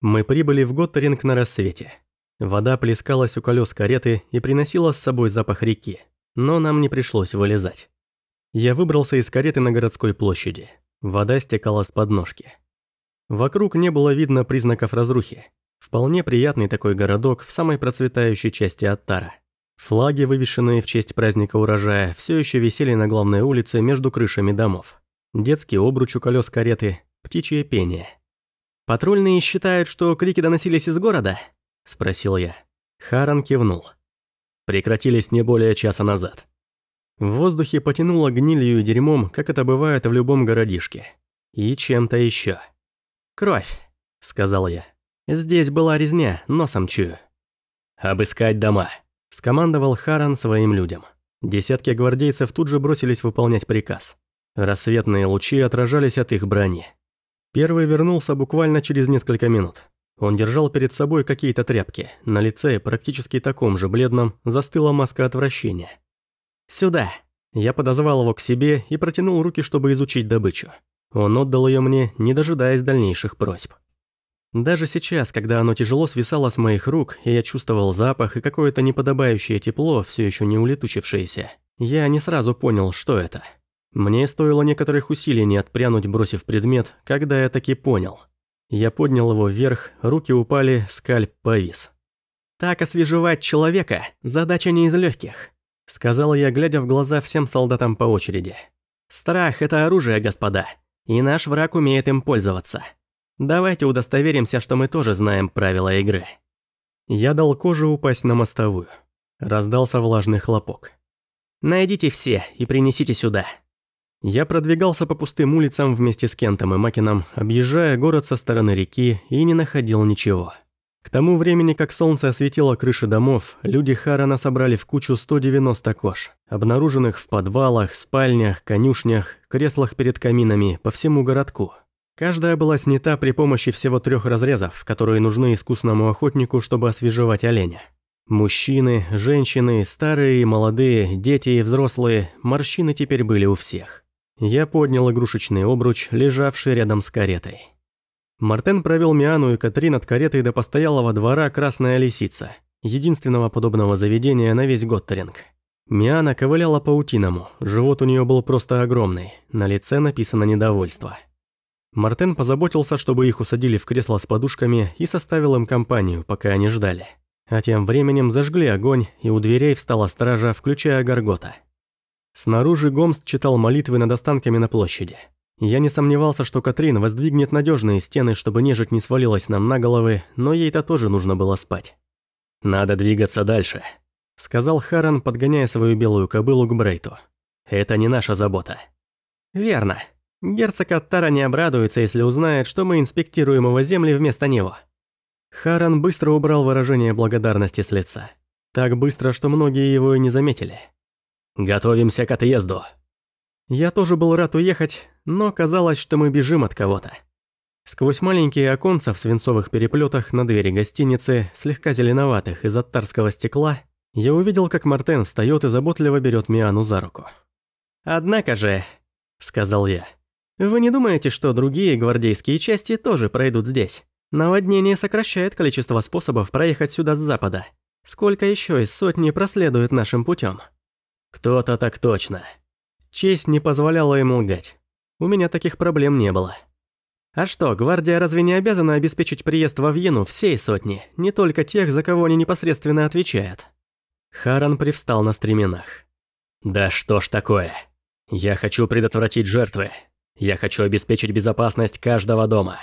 Мы прибыли в Готтеринг на рассвете. Вода плескалась у колес кареты и приносила с собой запах реки, но нам не пришлось вылезать. Я выбрался из кареты на городской площади. Вода стекала с подножки. Вокруг не было видно признаков разрухи. Вполне приятный такой городок в самой процветающей части Аттара. Флаги, вывешенные в честь праздника урожая, все еще висели на главной улице между крышами домов. Детский обруч у колес кареты, птичье пение. «Патрульные считают, что крики доносились из города?» – спросил я. Харан кивнул. Прекратились не более часа назад. В воздухе потянуло гнилью и дерьмом, как это бывает в любом городишке. И чем-то еще. «Кровь», – сказал я. «Здесь была резня, носом чую». «Обыскать дома», – скомандовал Харан своим людям. Десятки гвардейцев тут же бросились выполнять приказ. Рассветные лучи отражались от их брони. Первый вернулся буквально через несколько минут. Он держал перед собой какие-то тряпки. На лице, практически таком же бледном, застыла маска отвращения. «Сюда!» Я подозвал его к себе и протянул руки, чтобы изучить добычу. Он отдал ее мне, не дожидаясь дальнейших просьб. Даже сейчас, когда оно тяжело свисало с моих рук, и я чувствовал запах и какое-то неподобающее тепло, все еще не улетучившееся, я не сразу понял, что это. Мне стоило некоторых усилий не отпрянуть, бросив предмет, когда я таки понял. Я поднял его вверх, руки упали, скальп повис. «Так освежевать человека – задача не из легких», – сказал я, глядя в глаза всем солдатам по очереди. «Страх – это оружие, господа, и наш враг умеет им пользоваться. Давайте удостоверимся, что мы тоже знаем правила игры». Я дал коже упасть на мостовую. Раздался влажный хлопок. «Найдите все и принесите сюда», я продвигался по пустым улицам вместе с Кентом и Макином, объезжая город со стороны реки и не находил ничего. К тому времени, как солнце осветило крыши домов, люди Харана собрали в кучу 190 кож, обнаруженных в подвалах, спальнях, конюшнях, креслах перед каминами по всему городку. Каждая была снята при помощи всего трех разрезов, которые нужны искусному охотнику, чтобы освежевать оленя. Мужчины, женщины, старые и молодые, дети и взрослые, морщины теперь были у всех. Я поднял игрушечный обруч, лежавший рядом с каретой. Мартен провел Миану и Катрин от кареты до постоялого двора «Красная лисица», единственного подобного заведения на весь Готтеринг. Миана ковыляла паутиному, живот у нее был просто огромный, на лице написано недовольство. Мартен позаботился, чтобы их усадили в кресло с подушками и составил им компанию, пока они ждали. А тем временем зажгли огонь, и у дверей встала стража, включая Гаргота. Снаружи Гомст читал молитвы над останками на площади. Я не сомневался, что Катрин воздвигнет надежные стены, чтобы нежить не свалилась нам на головы, но ей-то тоже нужно было спать. «Надо двигаться дальше», — сказал Харан, подгоняя свою белую кобылу к Брейту. «Это не наша забота». «Верно. Герцог Аттара не обрадуется, если узнает, что мы инспектируем его земли вместо него». Харан быстро убрал выражение благодарности с лица. Так быстро, что многие его и не заметили. Готовимся к отъезду. Я тоже был рад уехать, но казалось, что мы бежим от кого-то. Сквозь маленькие оконца в свинцовых переплетах на двери гостиницы, слегка зеленоватых из оттарского стекла, я увидел, как Мартен встает и заботливо берет Миану за руку. «Однако же», — сказал я, — «вы не думаете, что другие гвардейские части тоже пройдут здесь? Наводнение сокращает количество способов проехать сюда с запада. Сколько еще из сотни проследует нашим путем?» Кто-то так точно. Честь не позволяла ему лгать. У меня таких проблем не было. А что, гвардия разве не обязана обеспечить приезд во Вьену всей сотни, не только тех, за кого они непосредственно отвечают? Харан привстал на стременах. «Да что ж такое? Я хочу предотвратить жертвы. Я хочу обеспечить безопасность каждого дома».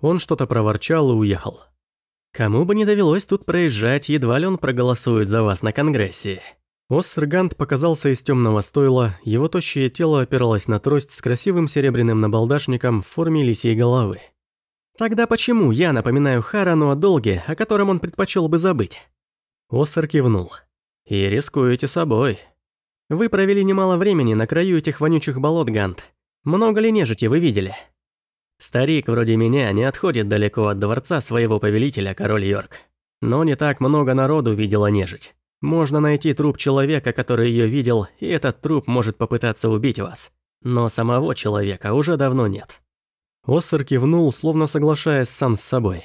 Он что-то проворчал и уехал. «Кому бы не довелось тут проезжать, едва ли он проголосует за вас на Конгрессе», Оссергант показался из темного стойла, его тощее тело опиралось на трость с красивым серебряным набалдашником в форме лисьей головы. «Тогда почему я напоминаю Харану о долге, о котором он предпочел бы забыть?» Оссер кивнул. «И рискуете собой. Вы провели немало времени на краю этих вонючих болот, Гант. Много ли нежити вы видели?» Старик вроде меня не отходит далеко от дворца своего повелителя, король Йорк. Но не так много народу видела нежить. Можно найти труп человека, который ее видел, и этот труп может попытаться убить вас. Но самого человека уже давно нет. Оссер кивнул, словно соглашаясь сам с собой.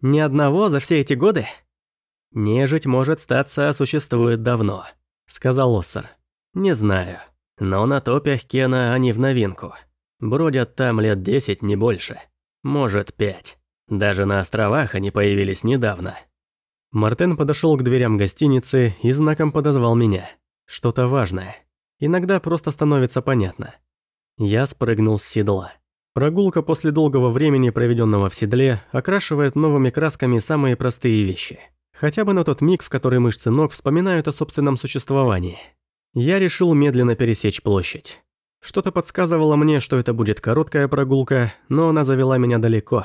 Ни одного за все эти годы? Нежить, может, статься существует давно, сказал Оссор. Не знаю, но на топях Кена они в новинку. Бродят там лет десять, не больше. Может, пять. Даже на островах они появились недавно. Мартен подошел к дверям гостиницы и знаком подозвал меня. Что-то важное. Иногда просто становится понятно. Я спрыгнул с седла. Прогулка после долгого времени, проведенного в седле, окрашивает новыми красками самые простые вещи. Хотя бы на тот миг, в который мышцы ног вспоминают о собственном существовании. Я решил медленно пересечь площадь. Что-то подсказывало мне, что это будет короткая прогулка, но она завела меня далеко.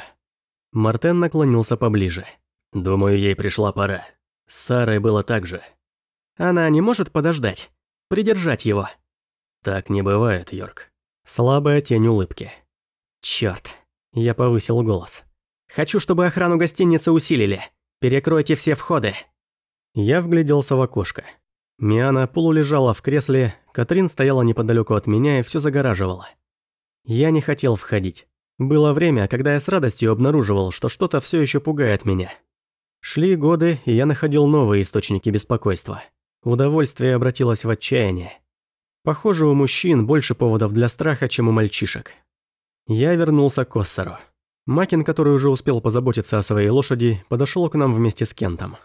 Мартен наклонился поближе. Думаю, ей пришла пора. С Сарой было так же. Она не может подождать. Придержать его. Так не бывает, Йорк. Слабая тень улыбки. Черт. Я повысил голос. Хочу, чтобы охрану гостиницы усилили. Перекройте все входы. Я вгляделся в окошко. Миана полулежала в кресле, Катрин стояла неподалеку от меня и все загораживала. Я не хотел входить. Было время, когда я с радостью обнаруживал, что что-то все еще пугает меня. Шли годы, и я находил новые источники беспокойства. Удовольствие обратилось в отчаяние. Похоже, у мужчин больше поводов для страха, чем у мальчишек. Я вернулся к Оссору. Макин, который уже успел позаботиться о своей лошади, подошел к нам вместе с Кентом.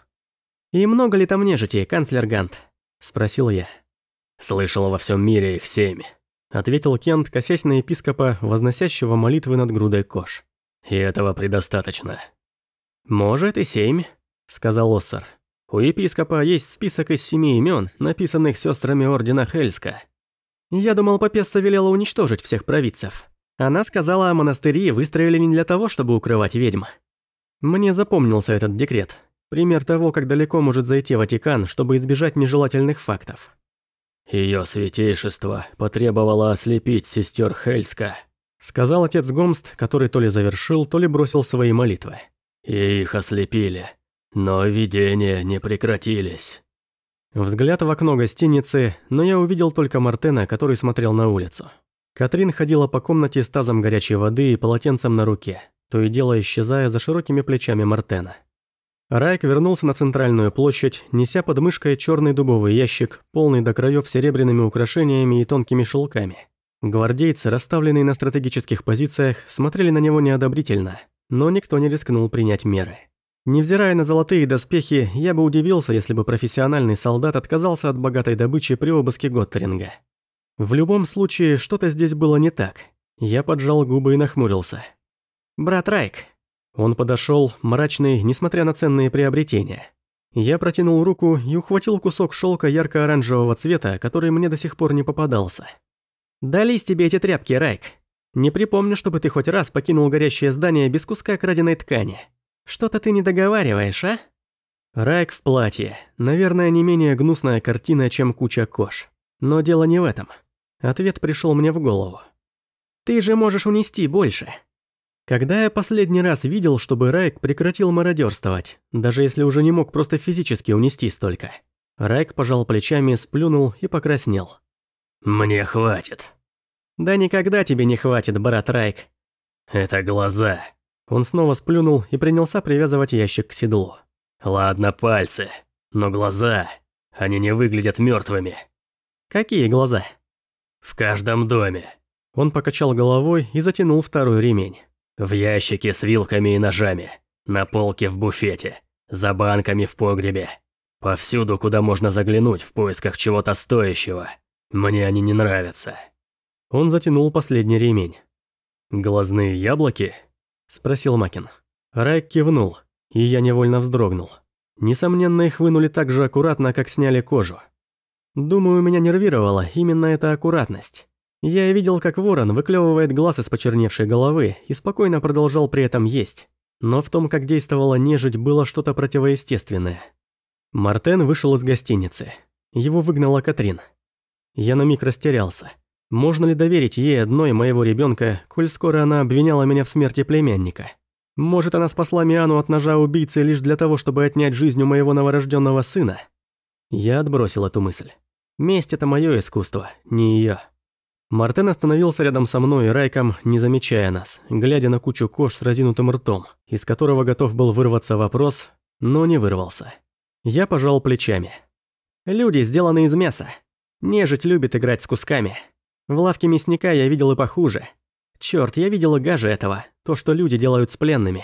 «И много ли там нежити, канцлер Гант?» – спросил я. «Слышал во всем мире их семь», – ответил Кент, косясь на епископа, возносящего молитвы над грудой кож. «И этого предостаточно». «Может, и семь», – сказал Оссор. «У епископа есть список из семи имен, написанных сестрами Ордена Хельска. Я думал, Попесса велела уничтожить всех провидцев. Она сказала, о монастыре выстроили не для того, чтобы укрывать ведьм. Мне запомнился этот декрет. Пример того, как далеко может зайти Ватикан, чтобы избежать нежелательных фактов. Ее святейшество потребовало ослепить сестер Хельска, сказал отец Гомст, который то ли завершил, то ли бросил свои молитвы. И их ослепили, но видения не прекратились. Взгляд в окно гостиницы, но я увидел только Мартена, который смотрел на улицу. Катрин ходила по комнате с тазом горячей воды и полотенцем на руке, то и дело исчезая за широкими плечами Мартена. Райк вернулся на центральную площадь, неся под мышкой черный дубовый ящик, полный до краев серебряными украшениями и тонкими шелками. Гвардейцы, расставленные на стратегических позициях, смотрели на него неодобрительно, но никто не рискнул принять меры. Невзирая на золотые доспехи, я бы удивился, если бы профессиональный солдат отказался от богатой добычи при обыске Готтеринга. В любом случае, что-то здесь было не так. Я поджал губы и нахмурился. «Брат Райк, он подошел, мрачный, несмотря на ценные приобретения. Я протянул руку и ухватил кусок шелка ярко-оранжевого цвета, который мне до сих пор не попадался. «Дались тебе эти тряпки, Райк. Не припомню, чтобы ты хоть раз покинул горящее здание без куска краденой ткани. Что-то ты не договариваешь, а?» Райк в платье. Наверное, не менее гнусная картина, чем куча кож. Но дело не в этом. Ответ пришел мне в голову. «Ты же можешь унести больше. Когда я последний раз видел, чтобы Райк прекратил мародерствовать, даже если уже не мог просто физически унести столько? Райк пожал плечами, сплюнул и покраснел. «Мне хватит». «Да никогда тебе не хватит, брат Райк». «Это глаза». Он снова сплюнул и принялся привязывать ящик к седлу. «Ладно, пальцы, но глаза, они не выглядят мертвыми». «Какие глаза?» «В каждом доме». Он покачал головой и затянул второй ремень. В ящике с вилками и ножами, на полке в буфете, за банками в погребе. Повсюду, куда можно заглянуть в поисках чего-то стоящего. Мне они не нравятся. Он затянул последний ремень. «Глазные яблоки?» – спросил Макин. Райк кивнул, и я невольно вздрогнул. Несомненно, их вынули так же аккуратно, как сняли кожу. Думаю, меня нервировала именно эта аккуратность. Я видел, как ворон выклевывает глаз из почерневшей головы и спокойно продолжал при этом есть. Но в том, как действовала нежить, было что-то противоестественное. Мартен вышел из гостиницы. Его выгнала Катрин. Я на миг растерялся. Можно ли доверить ей одной моего ребенка, коль скоро она обвиняла меня в смерти племянника? Может, она спасла Миану от ножа убийцы лишь для того, чтобы отнять жизнь у моего новорожденного сына? Я отбросил эту мысль. Месть – это мое искусство, не ее. Мартен остановился рядом со мной и Райком, не замечая нас, глядя на кучу кож с разинутым ртом, из которого готов был вырваться вопрос, но не вырвался. Я пожал плечами. «Люди сделаны из мяса. Нежить любит играть с кусками. В лавке мясника я видел и похуже. Черт, я видел и гаже этого, то, что люди делают с пленными.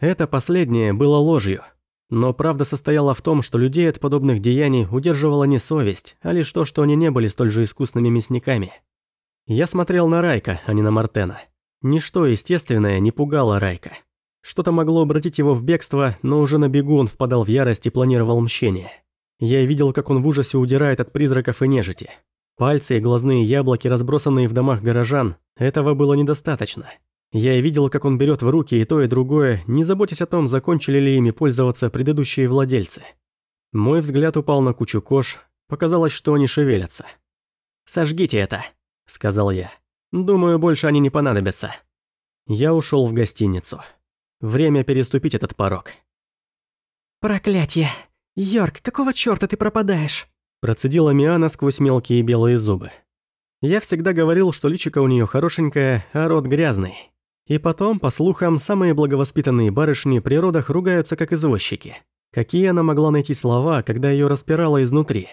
Это последнее было ложью. Но правда состояла в том, что людей от подобных деяний удерживала не совесть, а лишь то, что они не были столь же искусными мясниками. Я смотрел на Райка, а не на Мартена. Ничто естественное не пугало Райка. Что-то могло обратить его в бегство, но уже на бегу он впадал в ярость и планировал мщение. Я видел, как он в ужасе удирает от призраков и нежити. Пальцы и глазные яблоки, разбросанные в домах горожан, этого было недостаточно. Я видел, как он берет в руки и то, и другое, не заботясь о том, закончили ли ими пользоваться предыдущие владельцы. Мой взгляд упал на кучу кож, показалось, что они шевелятся. «Сожгите это», — сказал я. «Думаю, больше они не понадобятся». Я ушел в гостиницу. Время переступить этот порог. «Проклятие! Йорк, какого чёрта ты пропадаешь?» Процедила Миана сквозь мелкие белые зубы. Я всегда говорил, что личико у нее хорошенькое, а рот грязный. И потом, по слухам, самые благовоспитанные барышни при родах ругаются как извозчики. Какие она могла найти слова, когда ее распирало изнутри?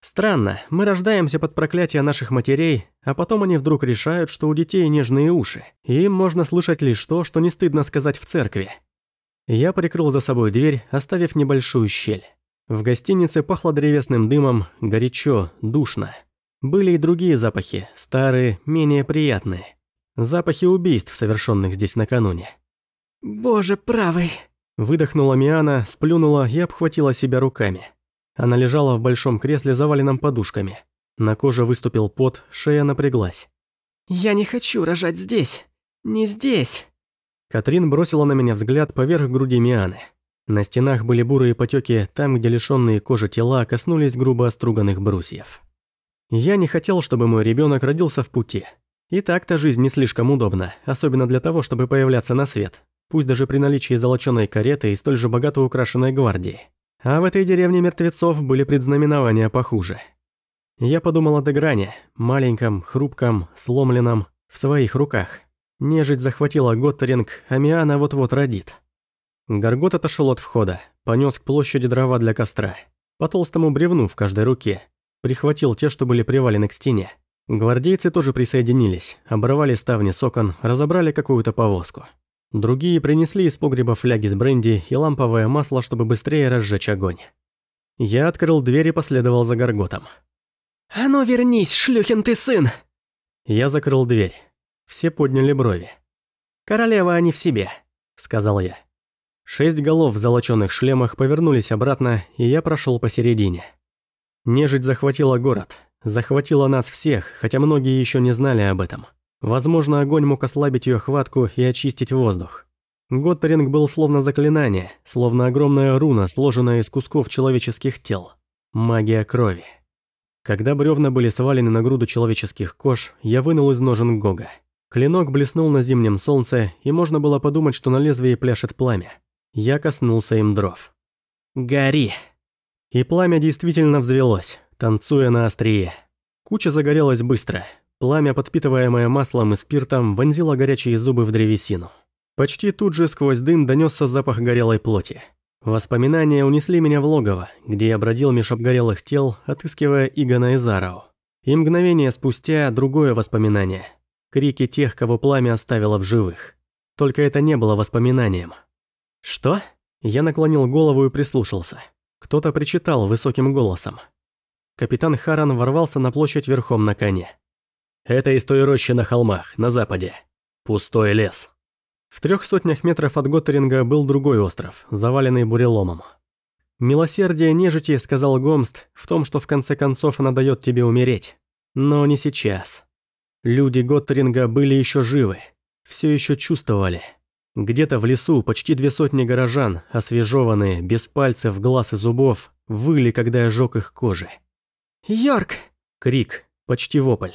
Странно, мы рождаемся под проклятие наших матерей, а потом они вдруг решают, что у детей нежные уши, и им можно слышать лишь то, что не стыдно сказать в церкви. Я прикрыл за собой дверь, оставив небольшую щель. В гостинице пахло древесным дымом, горячо, душно. Были и другие запахи, старые, менее приятные. Запахи убийств, совершенных здесь накануне. «Боже правый!» Выдохнула Миана, сплюнула и обхватила себя руками. Она лежала в большом кресле, заваленном подушками. На коже выступил пот, шея напряглась. «Я не хочу рожать здесь! Не здесь!» Катрин бросила на меня взгляд поверх груди Мианы. На стенах были бурые потеки, там, где лишенные кожи тела коснулись грубо оструганных брусьев. Я не хотел, чтобы мой ребенок родился в пути. И так-то жизнь не слишком удобна, особенно для того, чтобы появляться на свет, пусть даже при наличии золоченой кареты и столь же богато украшенной гвардии. А в этой деревне мертвецов были предзнаменования похуже. Я подумал о Дегране, маленьком, хрупком, сломленном, в своих руках. Нежить захватила Готтеринг, а Миана вот-вот родит. Горгот отошел от входа, понес к площади дрова для костра. По толстому бревну в каждой руке. Прихватил те, что были привалены к стене. Гвардейцы тоже присоединились, оборвали ставни с окон, разобрали какую-то повозку. Другие принесли из погреба фляги с бренди и ламповое масло, чтобы быстрее разжечь огонь. Я открыл дверь и последовал за Горготом. «А ну вернись, шлюхин ты сын!» Я закрыл дверь. Все подняли брови. «Королева они в себе», — сказал я. Шесть голов в золочёных шлемах повернулись обратно, и я прошел посередине. Нежить захватила город, захватила нас всех, хотя многие еще не знали об этом. Возможно, огонь мог ослабить ее хватку и очистить воздух. Готтеринг был словно заклинание, словно огромная руна, сложенная из кусков человеческих тел. Магия крови. Когда бревна были свалены на груду человеческих кож, я вынул из ножен Гога. Клинок блеснул на зимнем солнце, и можно было подумать, что на лезвии пляшет пламя. Я коснулся им дров. «Гори!» И пламя действительно взвелось, танцуя на острие. Куча загорелась быстро, Пламя, подпитываемое маслом и спиртом, вонзило горячие зубы в древесину. Почти тут же сквозь дым донесся запах горелой плоти. Воспоминания унесли меня в логово, где я бродил меж обгорелых тел, отыскивая Игона и Зарау. И мгновение спустя другое воспоминание. Крики тех, кого пламя оставило в живых. Только это не было воспоминанием. «Что?» Я наклонил голову и прислушался. Кто-то причитал высоким голосом. Капитан Харан ворвался на площадь верхом на коне. Это из той рощи на холмах, на западе. Пустой лес. В трех сотнях метров от Готтеринга был другой остров, заваленный буреломом. «Милосердие нежити», — сказал Гомст, в том, что в конце концов она дает тебе умереть. Но не сейчас. Люди Готтеринга были еще живы, все еще чувствовали. Где-то в лесу почти две сотни горожан, освежеванные, без пальцев, глаз и зубов, выли, когда я жег их кожи. «Йорк!» Крик, почти вопль.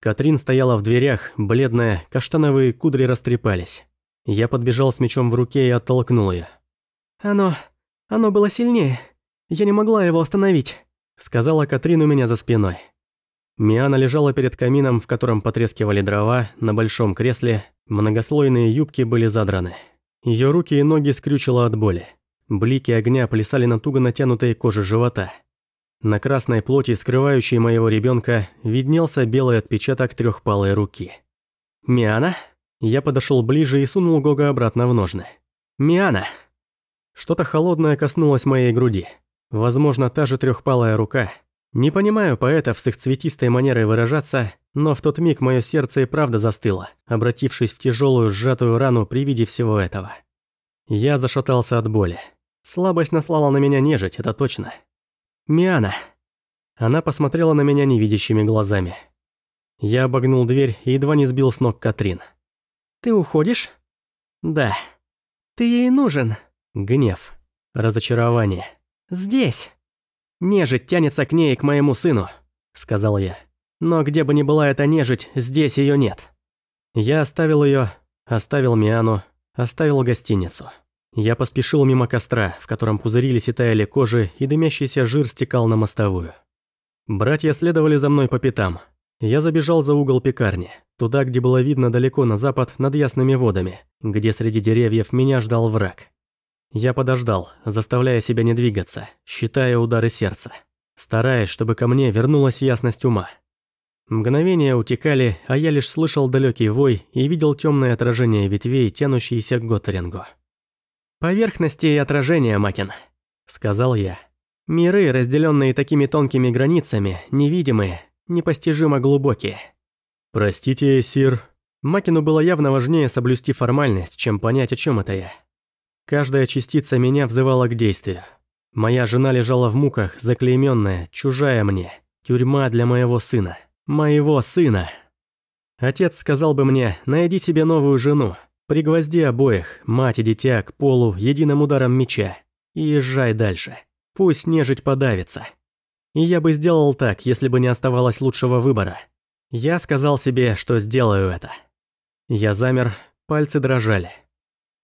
Катрин стояла в дверях, бледная, каштановые кудри растрепались. Я подбежал с мечом в руке и оттолкнул ее. «Оно... оно было сильнее. Я не могла его остановить», — сказала Катрин у меня за спиной. Миана лежала перед камином, в котором потрескивали дрова, на большом кресле, многослойные юбки были задраны. Ее руки и ноги скрючило от боли. Блики огня плясали на туго натянутой коже живота. На красной плоти, скрывающей моего ребенка, виднелся белый отпечаток трехпалой руки. «Миана?» Я подошел ближе и сунул Гога обратно в ножны. «Миана!» Что-то холодное коснулось моей груди. Возможно, та же трехпалая рука. Не понимаю поэтов с их цветистой манерой выражаться, но в тот миг мое сердце и правда застыло, обратившись в тяжелую сжатую рану при виде всего этого. Я зашатался от боли. Слабость наслала на меня нежить, это точно. «Миана!» Она посмотрела на меня невидящими глазами. Я обогнул дверь и едва не сбил с ног Катрин. «Ты уходишь?» «Да». «Ты ей нужен?» Гнев. Разочарование. «Здесь!» «Нежить тянется к ней и к моему сыну», — сказал я. «Но где бы ни была эта нежить, здесь ее нет». Я оставил ее, оставил Миану, оставил гостиницу. Я поспешил мимо костра, в котором пузырились и таяли кожи, и дымящийся жир стекал на мостовую. Братья следовали за мной по пятам. Я забежал за угол пекарни, туда, где было видно далеко на запад над ясными водами, где среди деревьев меня ждал враг. Я подождал, заставляя себя не двигаться, считая удары сердца, стараясь, чтобы ко мне вернулась ясность ума. Мгновения утекали, а я лишь слышал далекий вой и видел темное отражение ветвей, тянущиеся к Готтерингу. «Поверхности и отражения, Макин», — сказал я. «Миры, разделенные такими тонкими границами, невидимые, непостижимо глубокие». «Простите, сир». Макину было явно важнее соблюсти формальность, чем понять, о чем это я. Каждая частица меня взывала к действию. Моя жена лежала в муках, заклейменная, чужая мне. Тюрьма для моего сына. Моего сына. Отец сказал бы мне, найди себе новую жену. Пригвозди обоих, мать и дитя, к полу единым ударом меча. И езжай дальше. Пусть нежить подавится. И я бы сделал так, если бы не оставалось лучшего выбора. Я сказал себе, что сделаю это. Я замер, пальцы дрожали.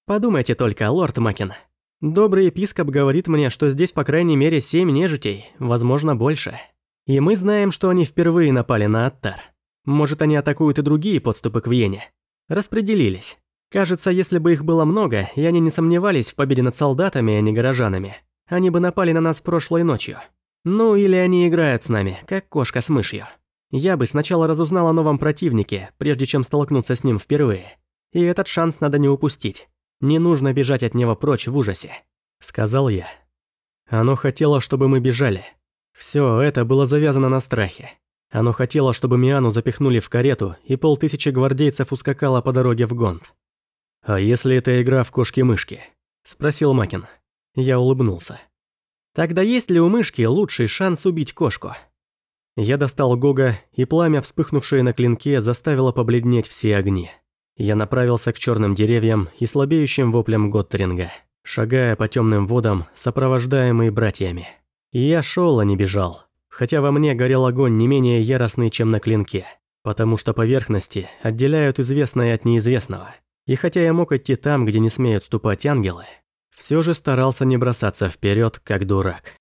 Подумайте только, лорд Макин. Добрый епископ говорит мне, что здесь по крайней мере семь нежитей, возможно больше. И мы знаем, что они впервые напали на Аттар. Может, они атакуют и другие подступы к Вене. Распределились. Кажется, если бы их было много, и они не сомневались в победе над солдатами, а не горожанами, они бы напали на нас прошлой ночью. Ну, или они играют с нами, как кошка с мышью. Я бы сначала разузнал о новом противнике, прежде чем столкнуться с ним впервые. И этот шанс надо не упустить. Не нужно бежать от него прочь в ужасе», — сказал я. Оно хотело, чтобы мы бежали. Все это было завязано на страхе. Оно хотело, чтобы Миану запихнули в карету, и полтысячи гвардейцев ускакало по дороге в Гонд. «А если это игра в кошки-мышки?» – спросил Макин. Я улыбнулся. «Тогда есть ли у мышки лучший шанс убить кошку?» Я достал Гога, и пламя, вспыхнувшее на клинке, заставило побледнеть все огни. Я направился к черным деревьям и слабеющим воплям Готтеринга, шагая по темным водам, сопровождаемый братьями. И я шел, а не бежал, хотя во мне горел огонь не менее яростный, чем на клинке, потому что поверхности отделяют известное от неизвестного. И хотя я мог идти там, где не смеют ступать ангелы, все же старался не бросаться вперед, как дурак.